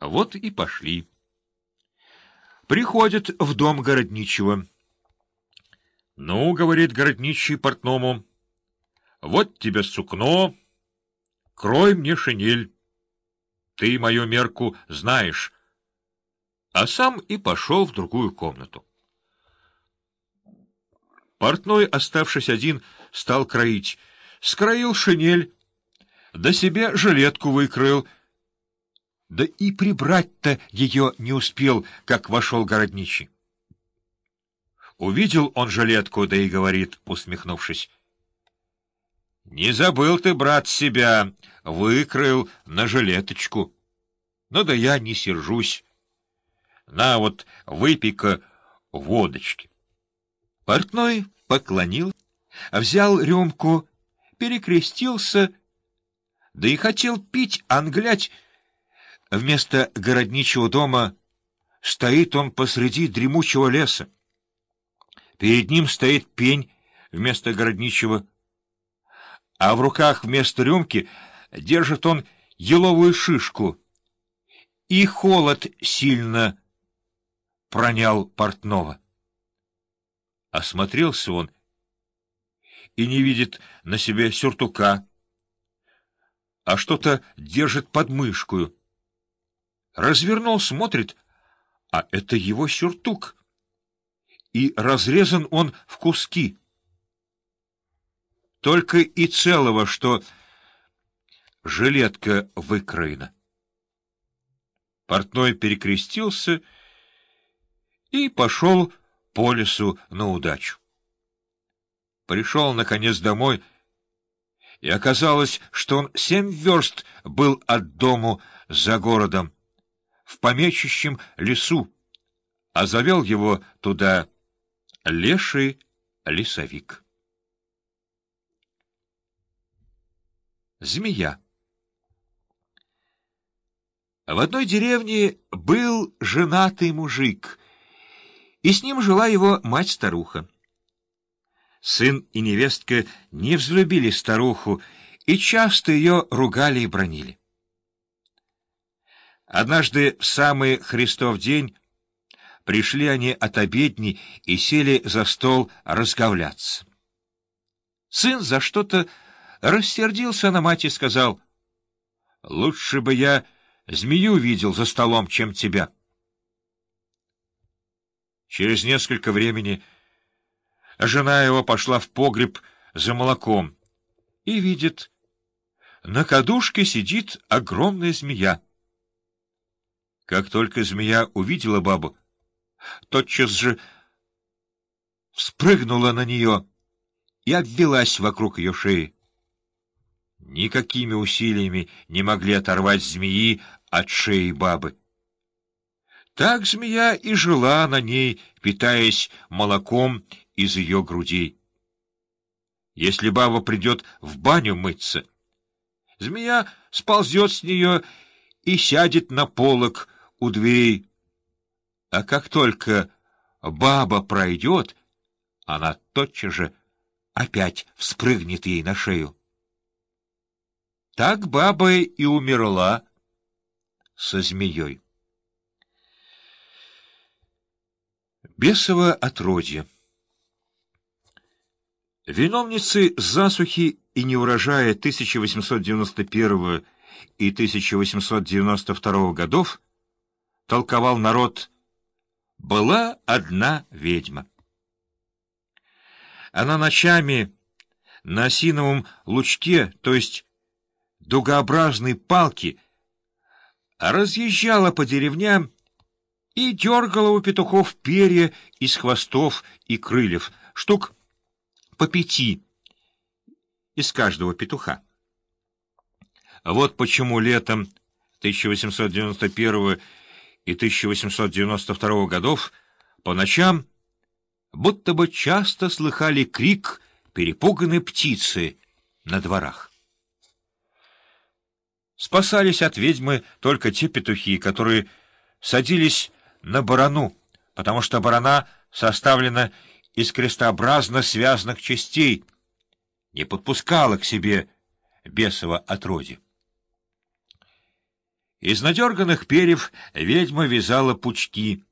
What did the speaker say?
Вот и пошли. Приходят в дом городничего. — Ну, — говорит городничий портному, — вот тебе сукно, крой мне шинель. Ты мою мерку знаешь. А сам и пошел в другую комнату. Портной, оставшись один, стал кроить. Скроил шинель, да себе жилетку выкроил — да и прибрать-то ее не успел, как вошел городничий. Увидел он жилетку, да и говорит, усмехнувшись. — Не забыл ты, брат, себя, выкрыл на жилеточку. Ну да я не сержусь. На вот, выпей-ка водочки. Портной поклонил, взял рюмку, перекрестился, да и хотел пить, англять, Вместо городничего дома стоит он посреди дремучего леса. Перед ним стоит пень вместо городничего, а в руках вместо рюмки держит он еловую шишку, и холод сильно пронял портного. Осмотрелся он и не видит на себе сюртука, а что-то держит под мышкою. Развернул, смотрит, а это его сюртук. И разрезан он в куски. Только и целого, что жилетка выкроена. Портной перекрестился и пошел по лесу на удачу. Пришел, наконец, домой, и оказалось, что он семь верст был от дому за городом, в помещичьем лесу, а завел его туда леший лесовик. Змея В одной деревне был женатый мужик, и с ним жила его мать-старуха. Сын и невестка не взлюбили старуху и часто ее ругали и бронили. Однажды в самый Христов день пришли они от обедни и сели за стол разговляться. Сын за что-то рассердился на мать и сказал, «Лучше бы я змею видел за столом, чем тебя». Через несколько времени жена его пошла в погреб за молоком и видит, на кадушке сидит огромная змея. Как только змея увидела бабу, тотчас же спрыгнула на нее и обвелась вокруг ее шеи. Никакими усилиями не могли оторвать змеи от шеи бабы. Так змея и жила на ней, питаясь молоком из ее грудей. Если баба придет в баню мыться, змея сползет с нее и сядет на полок, у дверей. А как только баба пройдет, она тотчас же опять вспрыгнет ей на шею. Так баба и умерла со змеей. Бесово отродье Виновницы засухи и неурожая 1891 и 1892 годов толковал народ, была одна ведьма. Она ночами на осиновом лучке, то есть дугообразной палке, разъезжала по деревням и дергала у петухов перья из хвостов и крыльев, штук по пяти из каждого петуха. Вот почему летом 1891 и 1892 годов по ночам будто бы часто слыхали крик перепуганной птицы на дворах. Спасались от ведьмы только те петухи, которые садились на барану, потому что барана составлена из крестообразно связанных частей, не подпускала к себе бесово отродье. Из надерганных перьев ведьма вязала пучки.